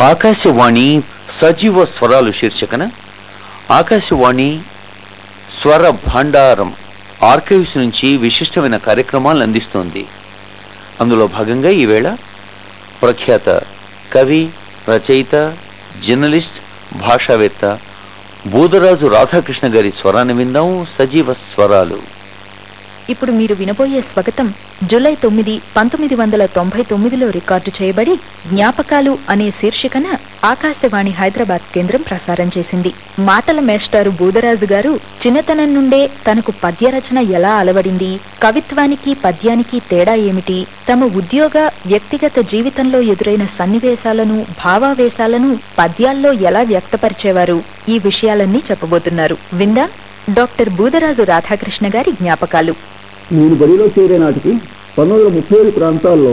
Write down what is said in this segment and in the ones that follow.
ఆకాశవాణి సజీవ స్వరాలు శీర్షికన ఆకాశవాణి స్వర భాండారం ఆర్కైవ్స్ నుంచి విశిష్టమైన కార్యక్రమాలను అందిస్తోంది. అందులో భాగంగా ఈవేళ ప్రఖ్యాత కవి రచయిత జర్నలిస్ట్ భాషావేత్త బూదరాజు రాధాకృష్ణ గారి స్వరాన్ని విందాం సజీవ స్వరాలు. ఇప్పుడు మీరు వినబోయే స్వాగతం జూలై తొమ్మిది పంతొమ్మిది వందల తొంభై తొమ్మిదిలో రికార్డు చేయబడి జ్ఞాపకాలు అనే శీర్షికన ఆకాశవాణి హైదరాబాద్ కేంద్రం ప్రసారం చేసింది. మాటల మేస్టారు బూదరాజు గారు చిన్నతనం నుండే తనకు పద్య రచన ఎలా అలవడింది? కవిత్వానికి పద్యానికి తేడా ఏమిటి? తమ ఉద్యోగ వ్యక్తిగత జీవితంలో ఎదురైన సన్నివేశాలను భావావేశాలను పద్యాల్లో ఎలా వ్యక్తపరిచేవారు? ఈ విషయాలన్నీ చెప్పబోతున్నారు. విందా? డాక్టర్ బూదరాజు రాధాకృష్ణ గారి జ్ఞాపకాలు. నేను బడిలో చేరే నాటికి పంతొమ్మిది వందల ముప్పై ఏడు ప్రాంతాల్లో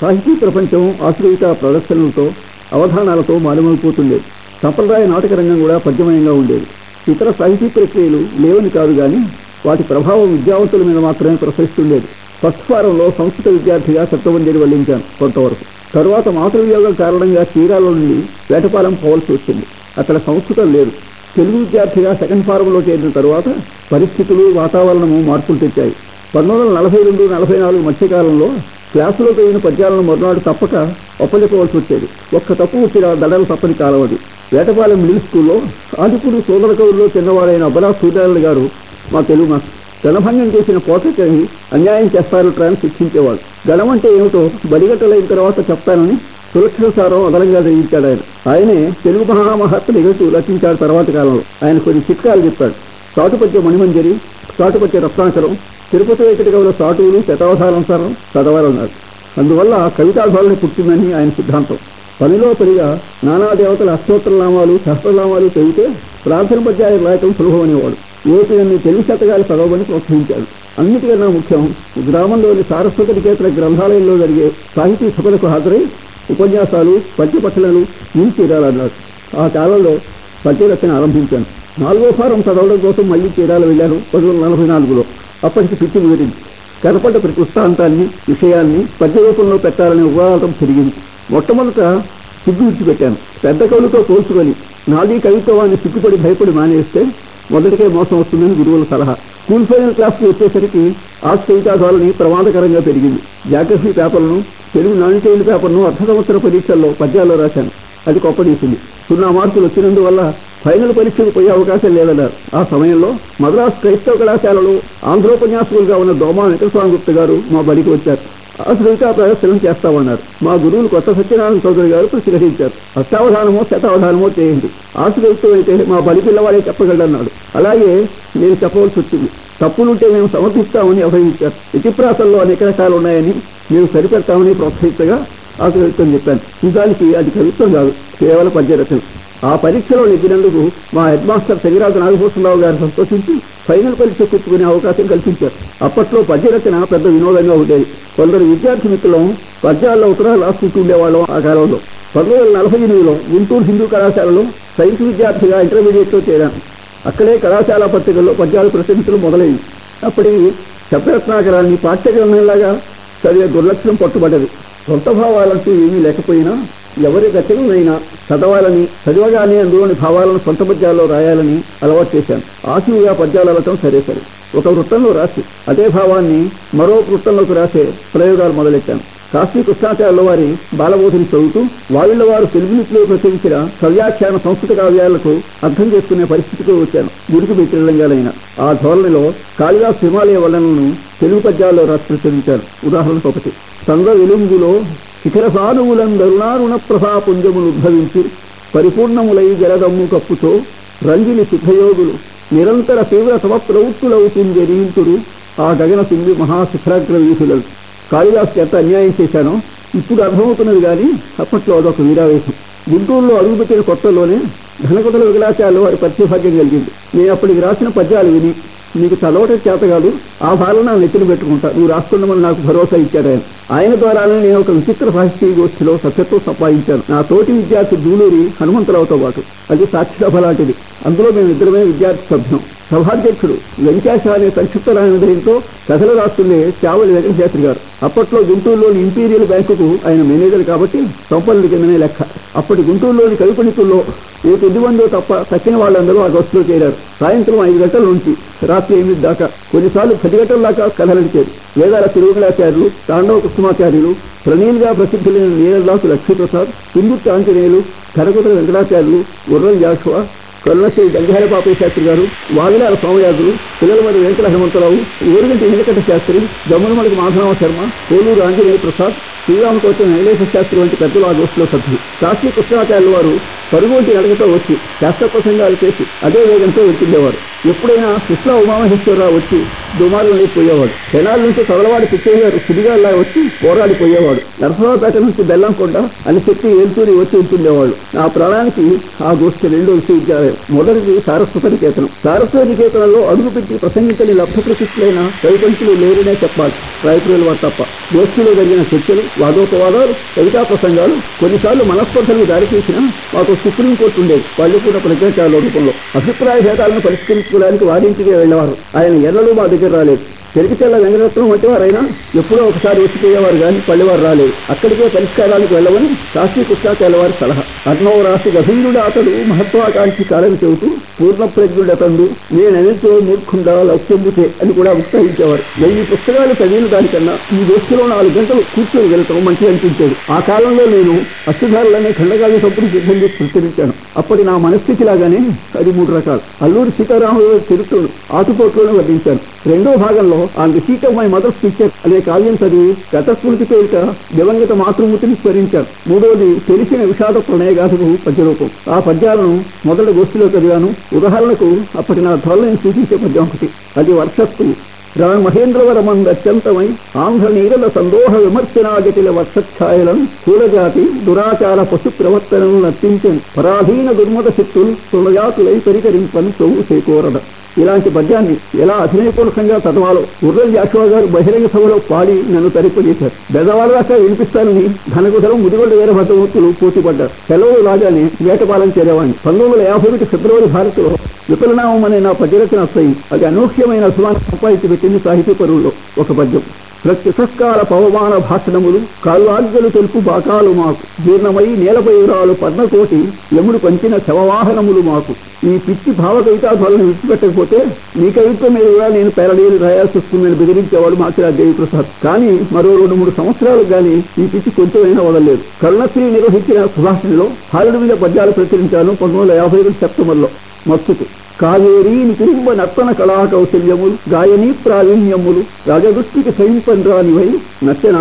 సాహితీ ప్రపంచం ఆశ్రయిత ప్రదర్శనలతో అవధానాలతో మారుమైపోతుండేది సంప్రదాయ నాటక రంగం కూడా పద్యమయంగా ఉండేది. ఇతర సాహితీ ప్రక్రియలు లేవని కాదు కానీ వాటి ప్రభావం విద్యావంతుల మీద మాత్రమే ప్రసరిస్తుండేది. ఫస్ట్ ఫారంలో సంస్కృత విద్యార్థిగా సప్తమందిని వల్లించాను కొంతవరకు. తరువాత మాతృవియోగం కారణంగా చీరాల నుండి వేటపాలెం పోవలసి వచ్చింది. అక్కడ సంస్కృతం లేదు. తెలుగు విద్యార్థిగా సెకండ్ ఫారంలో చేరిన తరువాత పరిస్థితులు వాతావరణము మార్పులు తెచ్చాయి. పంతొమ్మిది వందల నలభై రెండు నలభై నాలుగు మధ్యకాలంలో క్లాసులో చదివిన పద్యాలను మరునాడు తప్పక ఒప్పజెప్పవలసి వచ్చేది. ఒక్క తప్పు వచ్చిన దడలు తప్పని కాలం అది. వేటపాలెం మిడిల్ స్కూల్లో ఆదిపుడు సోదర కవుల్లో చిన్నవాడైన అబ్బలా సూర్యారాయణ గారు మా తెలుగు మాస్టర్ గణభంగం చేసిన పోషకని అన్యాయం చేస్తారట అని శిక్షించేవాడు. గణం అంటే ఏమిటో బడిగట్టలైన తర్వాత చెప్తానని సురక్షణ సారం అదనంగా జయించాడు ఆయన. ఆయనే తెలుగు మహామహత్వ నిఘంటు రచించాడు తర్వాత కాలంలో. ఆయన కొన్ని చిట్కాలు చెప్పాడు. సాటుపత్య మణిమంజరి సాటుపత్య రత్నాకరం తిరుపతి వెంకట కవుల సాటువులు శతావధారానుసారం చదవాలన్నాడు. అందువల్ల కవితాభావన పుట్టిందని ఆయన సిద్ధాంతం. పనిలో పనిగా నానా దేవతల అష్టోత్తరనామాలు సహస్రనామాలు చదివితే ప్రార్థన పద్యాలు రాయటం సులభమనేవాడు. ఏపీ తెలుగు శతకాలు చదవమని ప్రోత్సహించాడు. అన్నిటికన్నా ముఖ్యం గ్రామంలోని సారస్వత నికేతన గ్రంథాలయంలో జరిగే సాహితీ సభలకు హాజరై ఉపన్యాసాలు పద్యపఠనలు నుంచి తీరాలన్నాడు ఆ కాలంలో పద్యరచన ఆరంభించాను. నాలుగో ఫారం చదవడం కోసం మళ్ళీ చీరాల వెళ్ళాను. పంతొమ్మిది వందల నలభై నాలుగులో. అప్పటికి పిచ్చి ముదిరింది కనపడ్డ ప్రతి వృత్తాంతాన్ని విషయాన్ని పద్య రూపంలో పెట్టాలనే ఉపాదం పెరిగింది మొట్టమొదట సిగ్గు విడిచిపెట్టాను. పెద్ద కవులతో పోల్చుకొని నాది కవిత్వాన్ని సిగ్గుపడి భయపడి మానేస్తే మొదటికే మోసం వస్తుందని గురువుల సలహా. స్కూల్ ఫైనల్ క్లాస్కి వచ్చేసరికి ఆశ్చర్యతా ధోరణి ప్రమాదకరంగా పెరిగింది. జాగ్రఫీ పేపర్లను తెలుగు నాన్ టైల్ పేపర్ను అర్ధ సంవత్సర పరీక్షల్లో పద్యాల్లో రాశాను. అది కొప్పదీసింది సున్నా మార్కులు వచ్చినందువల్ల ఫైనల్ పరీక్షకు పోయే అవకాశం లేదన్నారు. ఆ సమయంలో మద్రాసు క్రైస్తవ కళాశాలలో ఆంధ్రోపన్యాసకులుగా ఉన్న దోమా వెంకటస్వామి గుప్త గారు మా బడికి వచ్చారు. ఆశ్రయిత ప్రదర్శనం చేస్తామన్నారు. మా గురువులు కొత్త సత్యనారాయణ చౌదరి గారు ప్రతిఘటించారు. అష్టావధానమో శతావధానమో చేయండి. ఆశ్రయిస్తూ అయితే మా బలి పిల్లవాడే చెప్పగలడన్నాడు. అలాగే నేను చెప్పవలసి వచ్చింది. తప్పులుంటే మేము సమర్థిస్తామని అభయించారు ఇతిప్రాసల్లో అనేక రకాలు ఉన్నాయని మేము సరిపెడతామని ప్రోత్సహించగా ఆశ్రయితం చెప్పాను నిజానికి అది కవిత్వం కాదు కేవలం పద్యరచన. ఆ పరీక్షలో నెగ్గినందుకు మా హెడ్ మాస్టర్ శనిరాజు నాగభూషణరావు గారు సంతోషించి ఫైనల్ పరీక్ష కూర్చుకునే అవకాశం కల్పించారు. అప్పట్లో పద్యరచన పెద్ద వినోదంగా ఉండేది. కొందరు విద్యార్థి మిత్రులం పద్యాల్లో ఉత్తరాలు రాసుకుంటూ ఉండేవాళ్ళం ఆ కాలంలో. పంతొమ్మిది వందల నలభై ఎనిమిదిలో గుంటూరు హిందూ కళాశాలలో సైన్స్ విద్యార్థిగా ఇంటర్మీడియట్లో చేరాను. అక్కడే కళాశాల పత్రికల్లో పద్యాలు ప్రచురించడం మొదలైంది. అప్పటికి శబ్దరత్నాకరాన్ని పాఠ్యగ్రంథంలాగా చదివే దుర్లక్ష్యం పట్టుబడ్డది. సొంత భావాలంటూ ఏమీ లేకపోయినా ఎవరి రచనలైనా చదవాలని చదవగానే అందులోని భావాలను సొంత పద్యాల్లో రాయాలని అలవాటు చేశాను. ఆశువుగా పద్యాలు అలటం సరే సరే. ఒక వృత్తంలో రాసి అదే భావాన్ని మరో వృత్తంలోకి రాసే ప్రయోగాలు మొదలెట్టాను. కాశీ కృష్ణాచార్యుల వారి బాలబోధిని చదువుతూ వాళ్ళ వారు తెలుగులో ప్రచురించిన కవ్యాఖ్యాన సంస్కృత కావ్యాలకు అర్థం చేసుకునే పరిస్థితికి వచ్చాను. గురికి వ్యతిరేకంగానైనా. ఆ ధోరణిలో కాళిదాస్ హిమాలయ వలనను తెలుగు పద్యాల్లో రాసి ఉదాహరణకు ఒకటి. సంగ వెలుంగులో శిఖర సానువులందరుణారుణ ప్రభా పుంజములు ఉద్భవించి పరిపూర్ణములై జలదమ్ము కప్పుతో రంజిని సుఖయోగులు నిరంతర తీవ్ర తమ ప్రవృత్తులవుతుంజరీంతుడు ఆ గగన సింధు మహాశిఖరాగ్ర వీధులకు కాళిదాసు ఎంత అన్యాయం చేశానో ఇప్పుడు అర్థమవుతున్నది కానీ అప్పట్లో అదొక వీరావేశం గుంటూరులో అడుగుపెట్టిన కొత్తలోనే ఘనకొతల వికలాశాలలో వారి పరిచయభాగ్యం కలిగింది. నేను అప్పటికి రాసిన పద్యాలు విని నీకు చదవటం చేత కాదు ఆ భారణ నా నెత్తిన పెట్టుకుంటా. నువ్వు రాస్తుండమని నాకు భరోసా ఇచ్చాడు ఆయన. ఆయన ద్వారానే నేను ఒక విచిత్ర సాహిత్య గోష్ఠిలో సభ్యత్వం సంపాదించాను. నా తోటి విద్యార్థి దూలూరి హనుమంతరావుతో పాటు. అది సాక్షిసభ లాంటిది. అందులో మేము ఇద్దరమే విద్యార్థి సభ్యం. సభాధ్యక్షుడు వెంకటేశ అనే సంక్షిప్త రాయనదయంతో కథలు రాస్తుండే చావలి వెంకటశాస్త్రి గారు. అప్పట్లో గుంటూరులోని ఇంపీరియల్ బ్యాంకుకు ఆయన మేనేజర్ కాబట్టి సంపన్నుడి కిందనే లెక్క. అప్పటి గుంటూరులోని కవిపణితుల్లో ఏ కొద్ది మందో తప్ప తక్కిన వాళ్ళందరూ ఆ గస్టులో చేరారు. సాయంత్రం ఐదు గంటల నుంచి. రాత్రి ఎనిమిది దాకా కొన్నిసార్లు పది గంటల దాకా కథలడిచారు వేదాల తిరుగులాచార్యులు తాండవ కృష్ణమాచార్యులు ప్రణీలుగా ప్రసిద్ధులైన నీలదాసు లక్ష్మీప్రసాద్ పిందుర్తి ఆంజనేయులు కరకుతల వెంకటాచార్యులు గుర్రం జాషువా కరుణశ్రీ గంగార పాపయ్య శాస్త్రి గారు వావిలాల సోమయాజులు పిల్లలమరి వెంకట హనుమంతరావు ఊరిగంటి వెంకట శాస్త్రి జమ్ములమడికి మాధవ శర్మ కోలూరు ఆంజనేయ ప్రసాద్ శ్రీరామకోచం నైలేశ శాస్త్రి వంటి పెద్దలు ఆ గోష్ఠిలో సభ్యులు. కాశీ కృష్ణాచార్యుల వారు పరుగుంటి నడకతో వచ్చి శాస్త్ర ప్రసంగాలు చేసి అదే వేగంతో వెళ్తుండేవారు. ఎప్పుడైనా కృష్ణ ఉమామహేశ్వరరావు వచ్చి దుమారులు లేకపోయేవాడు తెనాల నుంచి తొలవాడి పిచ్చయ్య గారు సుడిగాల్లా వచ్చి పోరాడిపోయేవాడు నరసరావుపేట నుంచి బెల్లంకొండ అని చెప్పి ఏల్తూరి వచ్చి ఉంటుండేవాడు. నా ప్రాణానికి ఆ గోష్ఠి రెండో విశ్వవిద్యాలయం. మొదటిది సారస్వత నికేతనం. సారస్వత నికేతనంలో అడుగుపెట్టి ప్రసంగించని లబ్ధ ప్రసిద్ధులైన కవిపంచులు లేరనే చెప్పాలి. రాయపురుల వారు తప్ప. గోష్ఠిలో జరిగిన చర్చలు వాదోపవాదాలు కవితా ప్రసంగాలు కొన్నిసార్లు మనస్పర్ధలకు దారితీసిన మాకు సుప్రీంకోర్టు ఉండేది. వాళ్ళు కూడా ప్రజాచార రూపంలో. అభిప్రాయ భేదాలను పరిష్కరించుకోవడానికి వారింటికే వెళ్ళేవారు. ఆయన ఎన్నడూ మా దగ్గర రాలేదు చెరికిచెల్ల వెంకటరత్నం వంటివారైనా ఎప్పుడో ఒకసారి వచ్చిపోయేవారు కానీ పల్లెవారు రాలేదు. అక్కడికే పరిష్కారాలకు వెళ్ళవని కాశీ కృష్ణాచార్య వారి సలహా. అర్ణవ రాశి గభీరుడు అతడు మహత్వాకాంక్షి కాలని చెబుతూ పూర్ణ ప్రజ్ఞుడతండు నేనెంతో మూర్ఖుండా లక్ష్యంబుతే అని కూడా ఉత్సాహించేవారు. వెయ్యి పుస్తకాలు చదివిన దానికన్నా ఈ దోస్తులో నాలుగు గంటలు కూర్చొని వెళ్తాం మంచిగా అనిపించేది. ఆ కాలంలో నేను అస్థిధారులనే ఖండకావ్య సంపుడు సిద్ధం చేసి ప్రచురించాను. అప్పటి నా మనస్థితి లాగానే అది మూడు రకాలు. అల్లూరి సీతారామరావు చరిత్రను ఆటుపోట్లోనే వర్ణించాను. రెండో భాగంలో ఆ seat of my mother's picture అనే కావ్యం చదివి గతస్మృతి పేరిట దివంగత మాతృమూర్తిని స్మరించాను మూడోది తెలిసిన విషాద ప్రణయగాథకు పద్యరూపం. ఆ పద్యాలను మొదటి గోష్ఠిలో చదివాను. ఉదాహరణకు అప్పటి నా ధోరణిని సూచించే పద్యం ఒకటి. అది వర్షత్తు రాణ మహేంద్రవరమం అత్యంతమై ఆంధ్ర నీరల సందోహ విమర్శనా జటిల వర్షఛాయలను కూలజాతి దురాచార పశు ప్రవర్తనను నర్తించని. పరాధీన దుర్మత శక్తులు తులజాతులై పరికరింపని చౌవు చేకూరద. ఇలాంటి పద్యాన్ని ఎలా అభినయపూర్వకంగా చదవాలో ఉర్రల్ జాషువా గారు బహిరంగ సభలో పాడి నన్ను తరిపజేశారు బెదవాళ్ళ దాకా వినిపిస్తానని ధనకుధరం ముదిగొండ వీరభద్రమూర్తులు పోటీపడ్డారు. సెలవు రాగానే వేటపాలెం చేరేవాడిని. పంతొమ్మిది వందల యాభై ఒకటి ఫిబ్రవరి భారత్లో విపులనామం అనే నా పద్యరచన వస్తాయి అది అనూహ్యమైన అభిమానం సంపాదించి చెంది సాహితీ పరువులో ఒక పద్యం. ప్రత్యుసస్కాల పవమాన భాషణములు కాల్వాగ్యలు తెలుపు బాకాలు మాకు. జీర్ణమై నేలపై రాలు పద్మకోటి యముడు పంచిన శవవాహనములు మాకు. ఈ పిచ్చి భావ కవితాధ్వలను విడిచిపెట్టకపోతే నీ కవిత్వం మీద కూడా నేను పెరడేలు రాయాల్సి వస్తుందని బెదిరించేవాడు మాచిరా దేవిప్రసాద్ కానీ మరో రెండు మూడు సంవత్సరాలు గాని ఈ పిచ్చి కొంచెమైనా వదలలేదు. కరుణశ్రీ నిర్వహించిన సుభాషణలో హాలుడి మీద పద్యాలు ప్రచురించాను పంతొమ్మిది వందల యాభై రెండు సెప్టెంబర్లో. మత్తుకు కావేరీ నితిరింబ నర్తన కళా కౌశల్యములు గాయనీ ప్రావీణ్యములు రాజదృష్టికి సహింపన్రానివై నచ్చన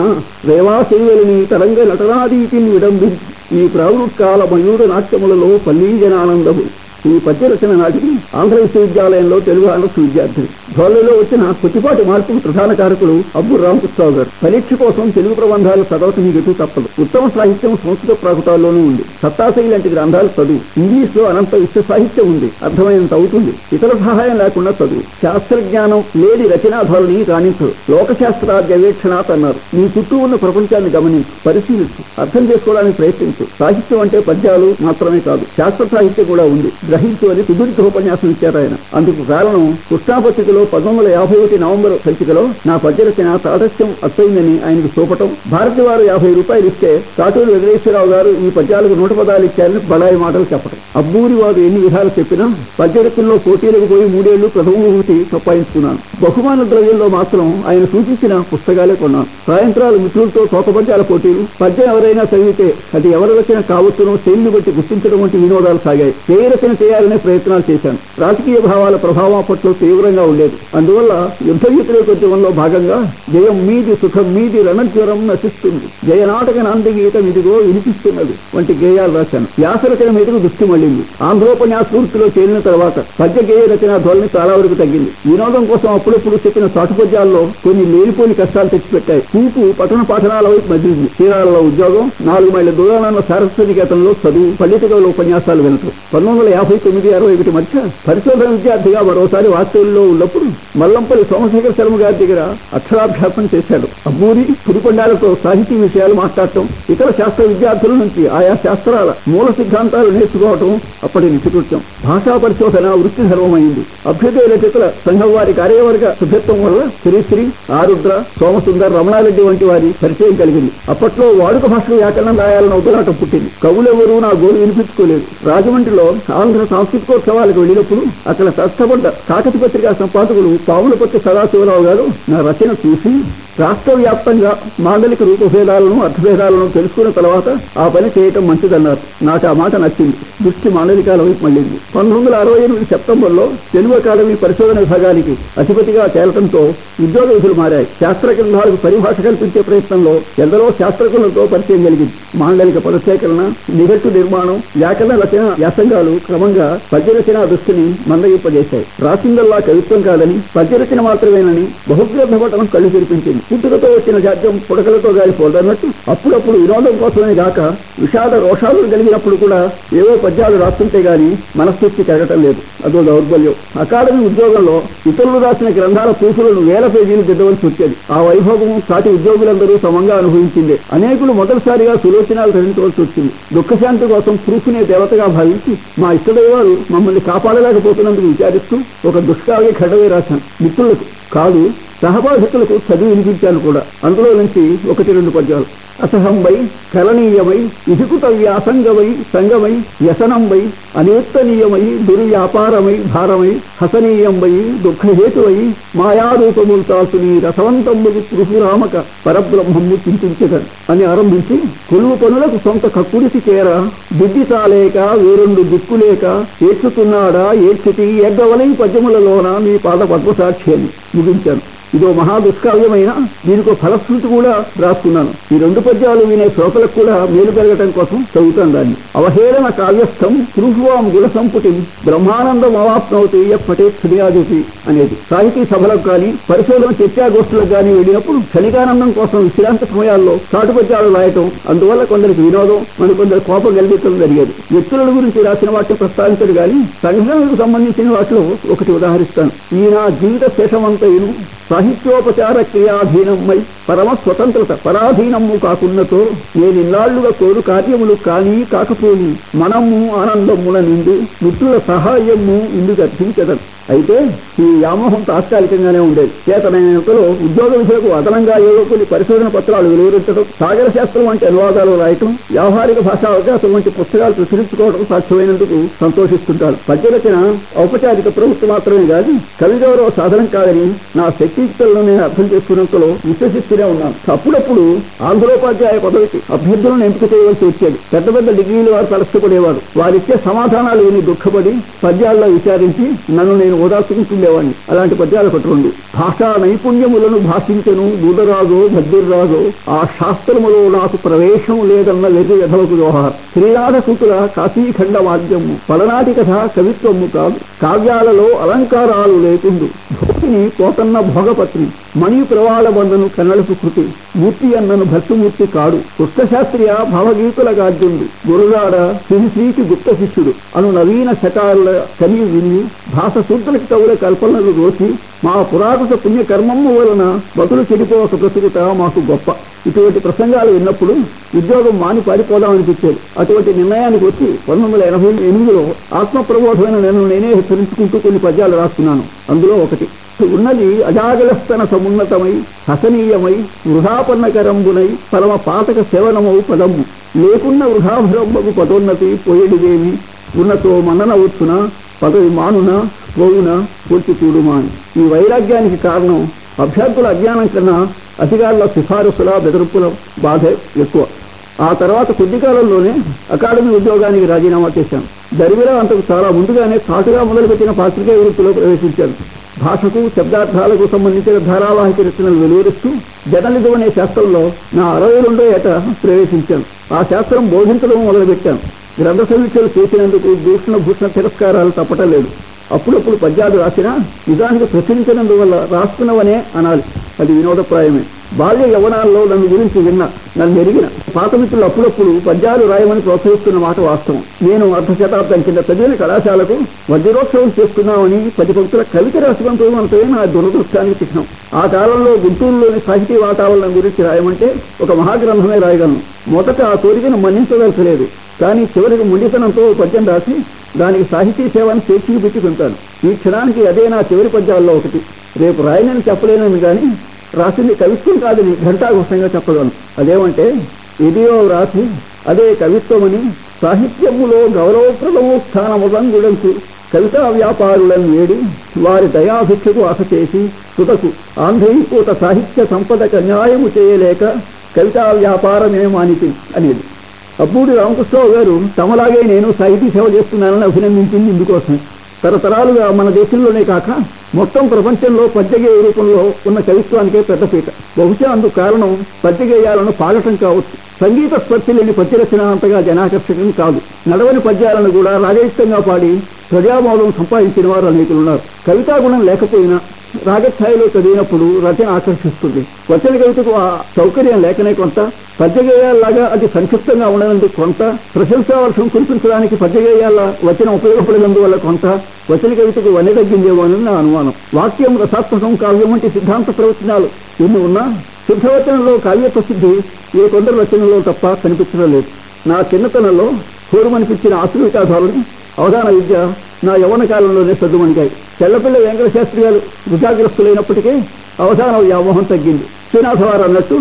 రేవాశైవలిని తరంగ నటనాదీతిని విడంబించి ఈ ప్రావృత్కాల మయూర నాట్యములలో పల్లీజనానందము ఈ పద్య రచన నాటికి ఆంధ్ర విశ్వవిద్యాలయంలో తెలుగు ఆనర్స్ విద్యార్థి ధోరణిలో వచ్చిన కొద్దిపాటి మార్పుకు ప్రధాన కారకులు అబ్బు రామకృష్ణరావు గారు పరీక్ష కోసం తెలుగు ప్రబంధాలు చదవటం ఎటు తప్పదు. ఉత్తమ సాహిత్యం సంస్కృత ప్రాకృతాల్లోనూ ఉంది. సత్తాశై లాంటి గ్రంథాలు చదువు. ఇంగ్లీష్లో అనంత విశ్వ సాహిత్యం ఉంది. అర్థమైనంత అవుతుంది. ఇతర సహాయం లేకుండా చదువు. శాస్త్రజ్ఞానం లేని రచనా ధోరణి రాణించదు లోకశాస్త్రార్థ వీక్షణాత్ అన్నారు. నీ చుట్టూ ఉన్న ప్రపంచాన్ని గమనించు పరిశీలించు అర్థం చేసుకోవడానికి ప్రయత్నించు. సాహిత్యం అంటే పద్యాలు మాత్రమే కాదు. శాస్త్ర సాహిత్యం కూడా ఉంది. గ్రహించు అని సుదీర్ఘ ఉపన్యాసం ఇచ్చారు ఆయన. అందుకు కారణం కృష్ణాపత్రికలో పంతొమ్మిది వందల యాభై ఒకటి నవంబర్ సంచికలో నా పద్యరచన తాటస్యం అత్తయిందని ఆయనకు చూపటం భారతి వారు యాభై రూపాయలు ఇస్తే కాటూరు వెంకటేశ్వరరావు గారు ఈ పద్యాలకు నూట పదాలు ఇచ్చారని బడాయి మాటలు చెప్పటం. అబ్బూరి వారు ఎన్ని విధాలు చెప్పినా పద్యరచనలో పోటీలకు పోయి మూడేళ్ళు ప్రథమ విభూతి సంపాదించుకున్నాను. బహుమాన ద్రవ్యంలో మాత్రం ఆయన సూచించిన పుస్తకాలే కొన్నాను. సాయంత్రాలు మిత్రులతో తోకపద్యాల పోటీలు పద్యం ఎవరైనా చదివితే అది ఎవరి రచన కావచ్చునో శైలిని బట్టి గుర్తించడం వంటి వినోదాలు సాగాయి. ఏ రచన చేయాలనే ప్రయత్నాలు చేశాను. రాజకీయ భావాల ప్రభావం అప్పట్లో తీవ్రంగా ఉండేది. అందువల్ల యుద్ధ వ్యతిరేకోద్యమంలో భాగంగా జయం మీది సుఖం మీది రణజ్వరం నశిస్తుంది. జయనాటక నాంది గీతం ఇదిగో వినిపిస్తున్నది. వంటి గేయాలు రాశాను వ్యాస రచన మీదకు దృష్టి మళ్ళింది. ఆంధ్రోపన్యాస స్ఫూర్తిలో చేరిన తర్వాత పద్య గేయ రచన ధోరణి చాలా వరకు తగ్గింది. వినోదం కోసం అప్పుడప్పుడు చెప్పిన సాటుపద్యాల్లో కొన్ని లేనిపోని కష్టాలు తెచ్చిపెట్టాయి. చూపు పఠన పాఠనాల వైపు మదిలింది. చీరాలలో ఉద్యోగం నాలుగు మైళ్ళ దూరాలన్న సరస్వతి గతంలో చదువు పండిత ఉపన్యాసాలు వినటం. పంతొమ్మిది వందల యాభై తొమ్మిది అరవై ఒకటి మధ్య పరిశోధన విద్యార్థిగా మరోసారి వాస్తవుల్లో ఉన్నప్పుడు మల్లంపల్లి సోమశేఖర శర్మ గారి దగ్గర అక్షరాభ్యాసం చేశాడు. అబ్బూరి పురికొండాలతో సాహితీ విషయాలు మాట్లాడటం ఇతర శాస్త్ర విద్యార్థుల నుంచి ఆయా శాస్త్రాల మూల సిద్ధాంతాలు నేర్చుకోవటం అప్పటి నిత్యకృత్యం భాషా పరిశోధన వృత్తి ధర్మమైంది. అభ్యుదయ రచయితల సంఘం వారి కార్యవర్గ సభ్యత్వం వల్ల శ్రీశ్రీ ఆరుద్ర సోమసుందర్ రమణారెడ్డి వంటి వారి పరిచయం కలిగింది. అప్పట్లో వాడుక భాషలో వ్యాకరణం రాయాలని ఉదరాటం పుట్టింది. కవులెవరూ నా గోలు వినిపించుకోలేదు. రాజమండ్రిలో ఆంధ్ర సాంస్కృతికోత్సవాలకు వెళ్ళినప్పుడు అక్కడ కష్టపడ్డ కాకతి పత్రికా పాఠకులు పాములపత్తి సదాశివరావు గారు నా రచన చూసి రాష్ట్ర వ్యాప్తంగా మాండలిక రూపభేదాలను అర్థభేదాలను తెలుసుకున్న తర్వాత ఆ పని చేయటం మంచిదన్నారు. నాకు ఆ మాట నచ్చింది. దృష్టి మాండలికాల వైపు మళ్ళింది. పంతొమ్మిది వందల అరవై ఎనిమిది సెప్టెంబర్లో తెలుగు అకాడమీ పరిశోధన విభాగానికి అధిపతిగా చేరటంతో ఉద్యోగ విధులు మారాయి. శాస్త్ర గ్రంథాలకు పరిభాష కల్పించే ప్రయత్నంలో ఎందరో శాస్త్రజ్ఞులతో పరిచయం కలిగింది మాండలిక పదసేకరణ నిఘట్టు నిర్మాణం వ్యాకరణ రచన వ్యాసంగాలు క్రమంగా పద్యరచన దృష్టిని మందగింపజేశాయి. రాసిందల్లా కవిత్వం కాదని పద్యరచన మాత్రమేనని బహుగ్రంథ కళ్ళు తెరిపించింది. పుట్టుకతో వచ్చిన జాత్యం పుడకలతో గాలిపోదన్నట్టు అప్పుడప్పుడు వినోదం కోసమే గాక విషాద రోషాలు కలిగినప్పుడు కూడా ఏవో పద్యాలు రాస్తుంటే గాని మనస్ఫూర్తి కలగటం లేదు. అదో దౌర్బల్యం. అకాడమీ ఉద్యోగంలో ఇతరులు రాసిన గ్రంథాల ప్రూఫులను వేల పేజీలు దిద్దవలసి వచ్చేది ఆ వైభవం సాటి ఉద్యోగులందరూ సమంగా అనుభవించిందే. అనేకులు మొదటిసారిగా సులోచనాలు ధరించవలసి వచ్చింది. దుఃఖశాంతి కోసం ప్రూఫ్నే దేవతగా భావించి మా ఇష్టదైవాలు మమ్మల్ని కాపాడలేకపోతున్నందుకు విచారిస్తూ ఒక దుష్కావ్య ఖడవే రాశాను. మిత్రులకు కాదు సహబాధితులకు చదివి వినిపించాను కూడా. అందులో నుంచి ఒకటి రెండు పద్యాలు. అసహంబై కలనీయమై ఇసుకుత వ్యాసంగమై సంగమై వ్యసనంబై అనేత్తనీయమై దుర్వ్యాపారమై భారమై హసనీయంబై దుఃఖహేతువై మాయారూపములు తాసుని రసవంతములు త్రిపురామక పరబ్రహ్మము చింతించగన్ అని ఆరంభించి కొలువు పనులకు సొంత కక్కుడిసి చేర బుద్ధి చాలేక వేరెండు దిక్కులేక ఏడ్చుతున్నాడా ఏడ్చితి ఎగ్గవలై పద్యములలోన మీ పాద పద్మసాక్షి అని ముగించాను. ఇదో మహా దుష్కావ్యమైన దీనికో ఫలశ్రుతి కూడా రాసుకున్నాను ఈ రెండు పద్యాలు వినే శ్రోతలకు కూడా మేలు పెరగటం కోసం చదువుతాను దాన్ని. అవహేళన కావ్యస్థం పురుషువాం గుణ సంపుటి బ్రహ్మానందం అవాప్నవుతి ఎప్పటే క్షణియాజుతి అనేది. సాహితీ సభలకు కానీ పరిశోధన చర్చాగోష్ఠులకు కానీ వెళ్ళినప్పుడు క్షణికానందం కోసం విశ్రాంతి సమయాల్లో చాటు పద్యాలు రాయటం అందువల్ల కొందరికి వినోదం మరి కొందరు కోపం కలిగించడం జరిగేది. వ్యక్తుల గురించి రాసిన వాటిని ప్రస్తావించడు కానీ సంఘటనలకు సంబంధించిన వాటిలో ఒకటి ఉదాహరిస్తాను. ఈయన జీవిత శేషమంతయును సాహిత్యోపచార క్రియాధీనమై పరమ స్వతంత్రత పరాధీనము కాకున్నతో నేనిన్నాళ్ళుగా కోరు కార్యములు కానీ కాకపోయి మనము ఆనందముల నిండు మిత్రుల సహాయము ఇందుకు అర్థించదను అయితే ఈ వ్యామోహం తాత్కాలికంగానే ఉండేది. చేతనైనంతలో ఉద్యోగ విషయకు అదనంగా ఏవో కొన్ని పరిశోధన పత్రాలు వెలువరించడం సాగర శాస్త్రం వంటి అనువాదాలు రాయటం వ్యావహారిక భాషా అవకాశం వంటి పుస్తకాలు ప్రచురించుకోవడం సాధ్యమైనందుకు సంతోషిస్తుంటారు. పద్యరచన ఔపచారిక ప్రవృత్తి మాత్రమే కాదు కవి గౌరవ సాధనం కాదని నా శక్తియుక్తులను నేను అర్థం చేసుకున్నంతలో విశ్వసిస్తూనే ఉన్నాను. అప్పుడప్పుడు ఆంధ్రోపాధ్యాయ పదవికి అభ్యర్థులను ఎంపిక చేయవలసి వచ్చేది. పెద్ద పెద్ద డిగ్రీలు వారు తలస్తుపడేవారు వారిచ్చే సమాధానాలు విని దుఃఖపడి పద్యాల్లో విచారించి నన్ను నేను ఓదార్చుకుంటుండేవాడిని అలాంటి పద్యాలు పట్టుకోండి భాషా నైపుణ్యములను భాషించను దూదరాజో భద్రురాజో ఆ శాస్త్రములో నాకు ప్రవేశం లేదన్న వెర్రి యథవకు వ్యవహారం శ్రీనాథ సూతుల కాశీఖండ వాద్యము పలనాటి కథ కవిత్వము కాదు కావ్యాలలో అలంకారాలు లేకుండు భక్తిని కోతన్న భోగపత్ని మణి ప్రవాళ బంధను కన్నడపు కృతి మూర్తి అన్నను భక్తిమూర్తి కాడు కృష్ణశాస్త్రియ భావగీతుల గాద్యుండు గురుగాడ శ్రీశ్రీకి గుప్త శిష్యుడు అను నవీన శకాల కవి విని భాష శూద్రులకి కవుల కల్పనలు రోసి మా పురాతన పుణ్యకర్మము వలన బతులు చెడిపోక ప్రస్తుత మాకు గొప్ప. ఇటువంటి ప్రసంగాలు విన్నప్పుడు ఉద్యోగం మాని పారిపోదామనిపించేది అటువంటి నిర్ణయానికి వచ్చి పంతొమ్మిది వందల ఎనభై ఎనిమిదిలో ఆత్మప్రబోధమైన నేను నేనే హెచ్చరించుకుంటూ కొన్ని పద్యాలు రాస్తున్నాను. అందులో ఒకటి ఉన్నది అజాగలస్తన సమున్నతమై హసనీయమై వృధాపన్నకరంబునై పరమ పాతక సేవనమౌ పదము లేకున్న వృధాభరంబకు పదోన్నతి పోయేడిదేమి? ఉన్నతో మన్నన వచ్చున? పదవి మానున? పోవున పూర్తి చూడుమా ఈ వైరాగ్యానికి కారణం అభ్యర్థుల అజ్ఞానం కన్నా అధికారుల సిఫారసుల బెదిరింపుల బాధ ఎక్కువ. ఆ తర్వాత కొద్ది కాలంలోనే అకాడమీ ఉద్యోగానికి రాజీనామా చేశాను దరివిరా అంతకు చాలా ముందుగానే సాటుగా మొదలుపెట్టిన పాత్రికేయ వృత్తిలో ప్రవేశించాను భాషకు శబ్దార్థాలకు సంబంధించిన ధారావాహిక రచనలు వెలువరిస్తూ జర్నలిజం అనే శాస్త్రంలో నా అరవై రెండో ఏట ప్రవేశించాను ఆ శాస్త్రం బోధించడం మొదలుపెట్టాను గ్రంథ సమీక్షలు చేసినందుకు దూషణ భూషణ తిరస్కారాలు తప్పటలేదు అప్పుడప్పుడు పద్యాలు రాసినా నిజానికి ప్రచురించినందువల్ల రాసుకున్నవనే అనాలి. అది వినోదప్రాయమే. బాల్య యవనాల్లో నన్ను గురించి విన్న నన్ను ఎరిగిన పాతమిత్రులు అప్పుడప్పుడు పద్యాలు రాయమని ప్రోత్సహిస్తున్న మాట వాస్తవం. నేను అర్ధ శతాబ్దం కింద చదివిన కళాశాలకు వజ్రోత్సవం చేసుకున్నామని పది పంక్తుల కవిత అంతే నా దురదృష్టానికి చిహ్నం. ఆ కాలంలో గుంటూరులోని సాహితీ వాతావరణం గురించి రాయమంటే ఒక మహాగ్రంథమే రాయగలను. మొదట ఆ కోరికను మన్నించదలసలేదు కానీ చివరికి ముండితనంతో పద్యం రాసి దానికి సాహితీ సేవను చేర్చి పెట్టుకుంటాను ఈ క్షణానికి అదే నా చివరి పద్యాల్లో ఒకటి. రేపు రాయనని చెప్పలేనని కానీ రాసింది కవిత్వం కాదని ఘంటాఘోషంగా చెప్పగలను. అదేమంటే ఇదియో రాసి అదే కవిత్వమని సాహిత్యములో గౌరవప్రదము స్థానముదంగుడంకు కవితా వ్యాపారులను వేడి వారి దయాభిక్షకు ఆశ చేసి సుతకు ఆంధ్రీకూత సాహిత్య సంపదకు న్యాయము చేయలేక కవితా వ్యాపారమే మానితి అనేది. అబ్బూడి రామకృష్ణరావు గారు తమలాగే నేను సాహితీ సేవ చేస్తున్నానని అభినందించింది ఇందుకోసం తరతరాలుగా మన దేశంలోనే కాక మొత్తం ప్రపంచంలో పద్యగేయ రూపంలో ఉన్న కవిత్వానికే పెద్దపీట బహుశా అందుకు కారణం పద్యగేయాలను పాడటం కావచ్చు. సంగీత స్పర్శ లేని పద్యరచన అంతగా జనాకర్షకం కాదు. నడవని పద్యాలను కూడా రాగయుక్తంగా పాడి ప్రజామోదం సంపాదించిన వారు అనేకులున్నారు. కవితా గుణం లేకపోయినా రాగస్థాయిలో చదివినప్పుడు రచన ఆకర్షిస్తుంది. వచన కవితకు ఆ సౌకర్యం లేకనే కొంత పద్యగేయాల్లాగా అది సంక్షిప్తంగా ఉండనందుకు కొంత ప్రశంసావర్షం కురిపించడానికి పద్యగేయాల వచనం ఉపయోగపడినందువల్ల కొంత వచన కవితకు వన్నె తగ్గిందేమో అని నా అనుమానం. వాక్యం రసాత్మకం కావ్యం వంటి సిద్ధాంత ప్రవచనాలు ఎన్ని ఉన్నా శుద్ధవచనంలో కావ్య ప్రసిద్ధి ఏ కొందరు రచనలో తప్ప కనిపించడం లేదు. నా చిన్నతనంలో పూర్వమనిపించిన ఆశ్రవికాధారుని అవధాన విద్య నా యవన కాలంలోనే సర్దుమణికాయి తెల్లపిల్ల వెంకట శాస్త్రి గారు వృధాగ్రస్తులైనప్పటికీ అవధాన వ్యామోహం తగ్గింది. శ్రీనాథవారు అన్నట్టు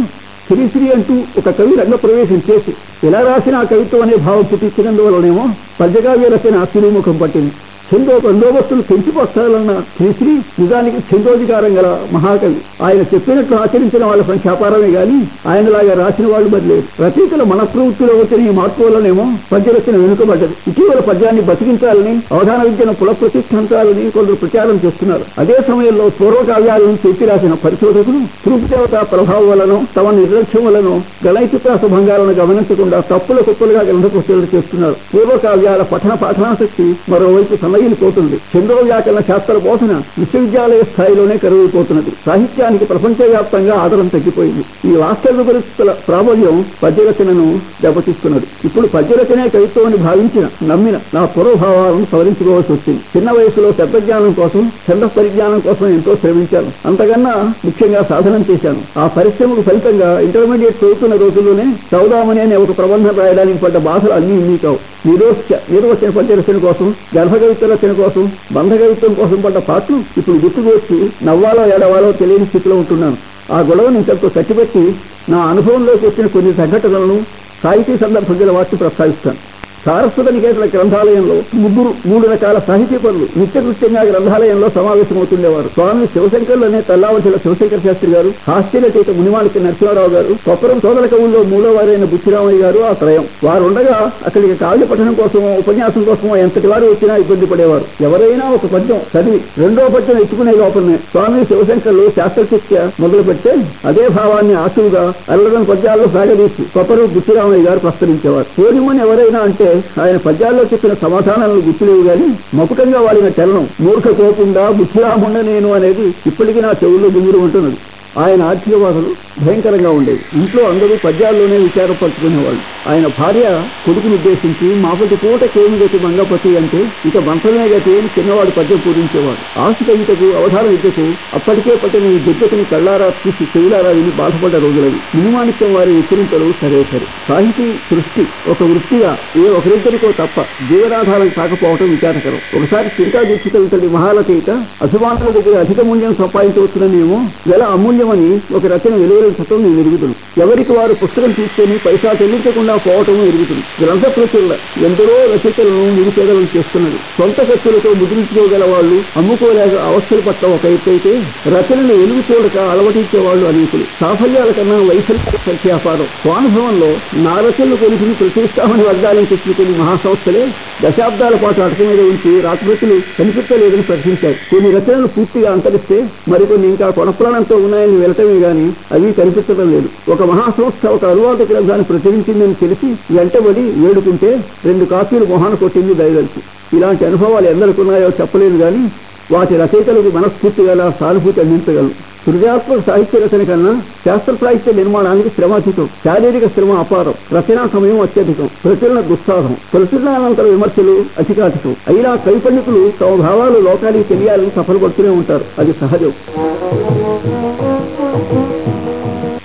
శ్రీశ్రీ అంటూ ఒక కవి రంగ ప్రవేశం చేసి ఎలా రాసిన ఆ కవిత్వం అనే భావం పుట్టించినందువలనేమో పద్యకావ్య రచన తిరుగుముఖం పట్టింది. ఛందో బందోబస్తులు పెంచిపోస్తాలన్న శ్రీశ్రీ నిజానికి ఛందోధికారం గల మహాకవి. ఆయన చెప్పినట్లు ఆచరించిన వాళ్ళ సంఖ్య అపారమే గాని ఆయనలాగా రాసిన వాళ్ళు బదిలేదు రచయితల మన ప్రవృత్తిలో వచ్చిన ఈ మార్పు వల్లనేమో పద్యరచన వెనుకబడ్డది. ఇటీవల పద్యాన్ని బతికించాలని అవధాన విద్యను పునఃప్రతిష్ఠించాలని కొందరు ప్రచారం చేస్తున్నారు. అదే సమయంలో పూర్వకావ్యాలను చెప్పి రాసిన పరిశోధకులు తృప్తిదేవత ప్రభావం వలన తమ నిర్లక్ష్యం వలన గణైతికాస భంగాలను గమనించకుండా తప్పుల కుప్పలుగా గ్రంథపుస్తలు చేస్తున్నారు. పూర్వకావ్యాల పఠన పాఠనాసక్తి మరోవైపు సన్నగిలిపోతుంది చంద్ర వ్యాకరణ శాస్త్ర బోధన విశ్వవిద్యాలయ స్థాయిలోనే కరువైపోతున్నది. సాహిత్యానికి ప్రపంచవ్యాప్తంగా ఆదరణ తగ్గిపోయింది. ఈ వాస్తవ పరిస్థితుల ప్రాబల్యం పద్యరచనను దెబ్బతీస్తున్నది. ఇప్పుడు పద్యరచనే కవిత్వం అని భావించిన నమ్మిన నా పూర్వభావాలను సవరించుకోవాల్సి వచ్చింది. చిన్న వయసులో శబ్దజ్ఞానం కోసం ఛంద పరిజ్ఞానం కోసం ఎంతో శ్రమించాను. అంతకన్నా ముఖ్యంగా సాధనం చేశాను. ఆ పరిశ్రమకు ఫలితంగా ఇంటర్మీడియట్ చదువుతున్న రోజుల్లోనే చౌదామని అనే ఒక ప్రబంధం రాయడానికి పడ్డ బాధలు అన్ని ఇన్ని నిరోచ నిర్వచన పద్యరచన కోసం గర్భకవిత్వ రచన కోసం బంధకవిత్వం కోసం పడ్డ పాటలు ఇప్పుడు గుర్తుకొచ్చి నవ్వాలో ఏడవాలో తెలియని స్థితిలో ఉంటున్నాను. ఆ గొడవను ఇంతటితో కట్టిపెట్టి నా అనుభవంలోకి వచ్చిన కొన్ని సంఘటనలను సాహితీ సందర్భంగా వాటిని ప్రస్తావిస్తాను. సారస్వత నికేతన గ్రంథాలయంలో ముగ్గురు మూడు రకాల సాహిత్య పనులు నిత్యకృత్యంగా గ్రంథాలయంలో సమావేశమవుతుండేవారు స్వామి శివశంకర్లు అనే తల్లావలసిన శివశంకర శాస్త్రి గారు హాస్యరచయిత మునిమాణిక నరసింహారావు గారు కొప్పరం సోదర కవుల్లో మూడో వారైన బుచ్చిరామయ్య గారు ఆ త్రయం. వారు ఉండగా అక్కడికి కావ్య పఠనం కోసమో ఉపన్యాసం కోసమో ఎంతటి వారు వచ్చినా ఇబ్బంది పడేవారు. ఎవరైనా ఒక పద్యం చదివి రెండో పద్యం ఎత్తుకునే లోపలనే స్వామి శివశంకర్లు శాస్త్రశిక్ష మొదలు పెడితే అదే భావాన్ని ఆశువుగా అల్లడం పద్యాల్లో సాగదీసి కొప్పరు బుచ్చిరామయ్య గారు ప్రస్తరించేవారు పూర్ణిమని ఎవరైనా అంటే ఆయన పద్యాల్లో చెప్పిన సమాధానాలను గుర్తులేవు గాని మకుటంగా వాడిన చలనం మూర్ఖ కోకుండా బుచ్చిరాముండ నేను అనేది ఇప్పటికీ నా చెవుల్లో గుంగురు ఉంటున్నది. ఆయన ఆర్థికవాదులు భయంకరంగా ఉండేవి. ఇంట్లో అందరూ పద్యాల్లోనే విచారపరుచుకునేవాళ్ళు ఆయన భార్య కొడుకుని ఉద్దేశించి మాపటి పూట కేమి గతి మంగపతి అంటే ఇక మంత్రమే గతి అని చిన్నవాడు పద్యం పూరించేవాడు ఆశ కవితకు అవధాన విద్యకు అప్పటికే పట్టిన ఈ దుర్గతిని కళ్ళారా చూసి చెవులారా విని బాధపడ్డ రోజులవి. మినిమానిత్యం వారి విచరింతలు సరే సరే. సాహితీ సృష్టి ఒక వృత్తిగా ఏ ఒకరిద్దరికో తప్ప జీవనాధారం కాకపోవటం విచారకరం. ఒకసారి చింతా దీక్షితులతడి మహాలతీత అభిమానుల దగ్గర అధిక మూల్యం సంపాదించవచ్చుననేమో ఎలా అని ఒక రచన వెలువరించడం నేను ఎరుగుతుంది ఎవరికి వారు పుస్తకం తీసుకొని పైసా చెల్లించకుండా పోవటం ఎరుగుతుంది గ్రంథ ప్రచురణ ఎందరో రచయితలను నిరుపేదలను చేస్తున్నది సొంత ఖర్చులతో ముద్రించుకోగల వాళ్ళు అమ్ముకోలేక అవస్థలు పట్ల ఒక ఎత్తైతే అయితే రచనను వెలుగు చూడక అలవటించే వాళ్ళు అనేకులు. సాఫల్యాల కన్నా వైఫల్య సంఖ్యాపారం స్వానుభవంలో నా రచనలు కొలిసి ప్రతిష్టామని వర్గాలను తెచ్చుకుని మహాసంస్థలే దశాబ్దాల పాటు అటక మీద ఉంచి రాత్రులు కనిపించలేదని ప్రకటించారు కొన్ని రచనలు పూర్తిగా అంతరిస్తే మరికొన్ని ఇంకా కొనప్రాణంతో ఉన్నాయని ప్రదేశానికి వెళ్ళటమే గాని అవి కనిపించడం లేదు. ఒక మహాసంస్థ ఒక అనువాద గ్రంథాన్ని ప్రచురించిందని తెలిసి వెంటబడి వేడుకుంటే రెండు కాపీలు మొహాన కొట్టింది దయదలిచి ఇలాంటి అనుభవాలు ఎందరికి ఉన్నాయో చెప్పలేదు గాని వాటి రచయితలకు మనస్ఫూర్తి గల సానుభూతి అందించగలరు సృజనాత్మక సాహిత్య రచన కన్నా శాస్త్ర సాహిత్య నిర్మాణానికి శ్రమాధికం శారీరక శ్రమ అపారం. రచనా సమయం అత్యధికం. ప్రచురణ దుస్సాహం. ప్రచురణానంతర విమర్శలు అధికాధికం. అయినా కవి పండితులు తమ భావాలు లోకానికి తెలియాలని సఫలపడుతూనే ఉంటారు. అది సహజం.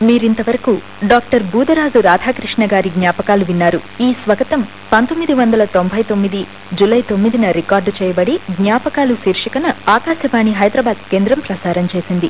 మీరింతవరకు డాక్టర్ బూదరాజు రాధాకృష్ణ గారి జ్ఞాపకాలు విన్నారు. ఈ స్వగతం పంతొమ్మిది వందల తొంభై తొమ్మిది జులై తొమ్మిదిన రికార్డు చేయబడి జ్ఞాపకాలు శీర్షికన ఆకాశవాణి హైదరాబాద్ కేంద్రం ప్రసారం చేసింది.